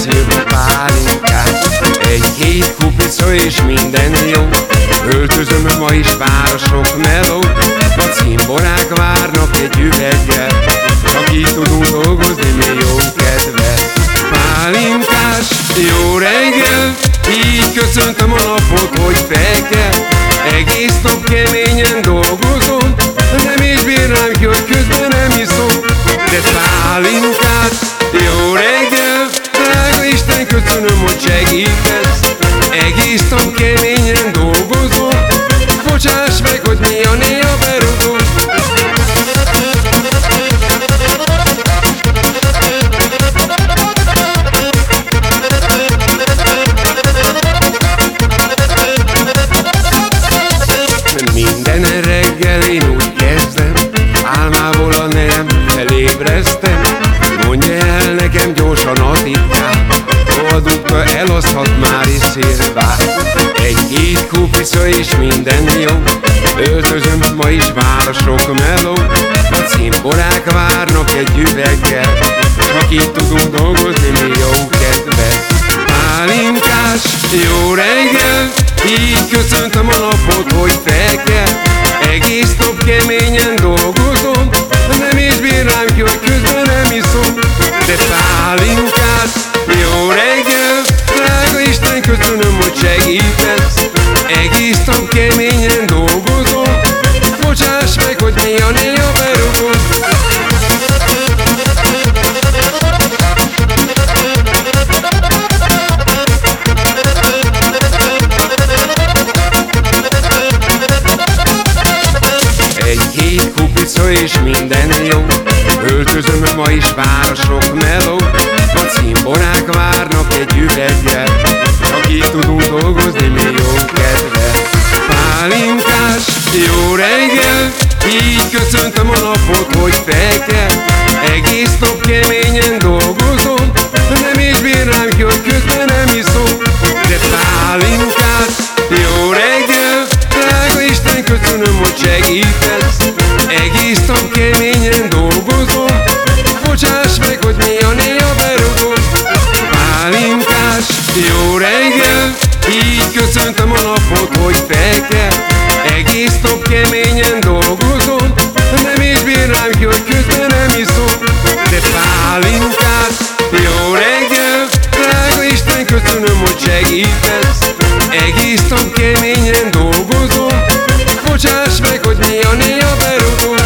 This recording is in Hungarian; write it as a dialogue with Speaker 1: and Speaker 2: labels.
Speaker 1: Szilva pálinkát. Egy-két kupica és minden jó. Öltözöm ma is vár a sok meló. A cimborák várnak egy üveggel. Csak így tudunk dolgozni mi jó kedve. Pálinkás, jó reggel. Így köszöntöm a napot, hogy felkel Egész nap keményen dolgozom. Nem is bír rám ki, hogy közben nem iszom. De pálinkát, köszönöm, hogy segítesz. Egész nap keményen dolgozom Bocsáss meg, hogy néha néha berugom Minden reggel én úgy kezdem Álmából a nem felébreztem Mondja el nekem gyorsan Egy-két kupica és minden jó. Öltözöm ma is vár a sok meló. A cimborák várnak egy üveggel. Csak így tudunk dolgozni mi jó kedve. Pálinkás, jó reggel. Így köszöntöm a napot, hogy felkel Egész nap keményen dolgozom. Nem is bír rám ki, hogy közben nem iszom. De pálinkás, Nap keményen dolgozom Bocsáss meg, hogy néha-néha berugom Egy-két kupica és minden jó. Öltözöm ma is vár a sok meló. A cimborák várnak egy üveggel Így köszöntöm a napot, hogy felkel Egész nap keményen dolgozom. Nem is bír rám ki, hogy közben nem iszom. De pálinkás, jó reggel. Drága Isten, köszönöm, hogy segítesz. Egész nap keményen dolgozom. Bocsáss meg, hogy néha-néha berugom. Pálinkás, jó reggel. Így köszöntöm a napot, hogy felkel Egész nap keményen dolgozom köszönöm, hogy segítesz. Egész nap keményen dolgozom. Bocsáss meg, hogy néha-néha berugom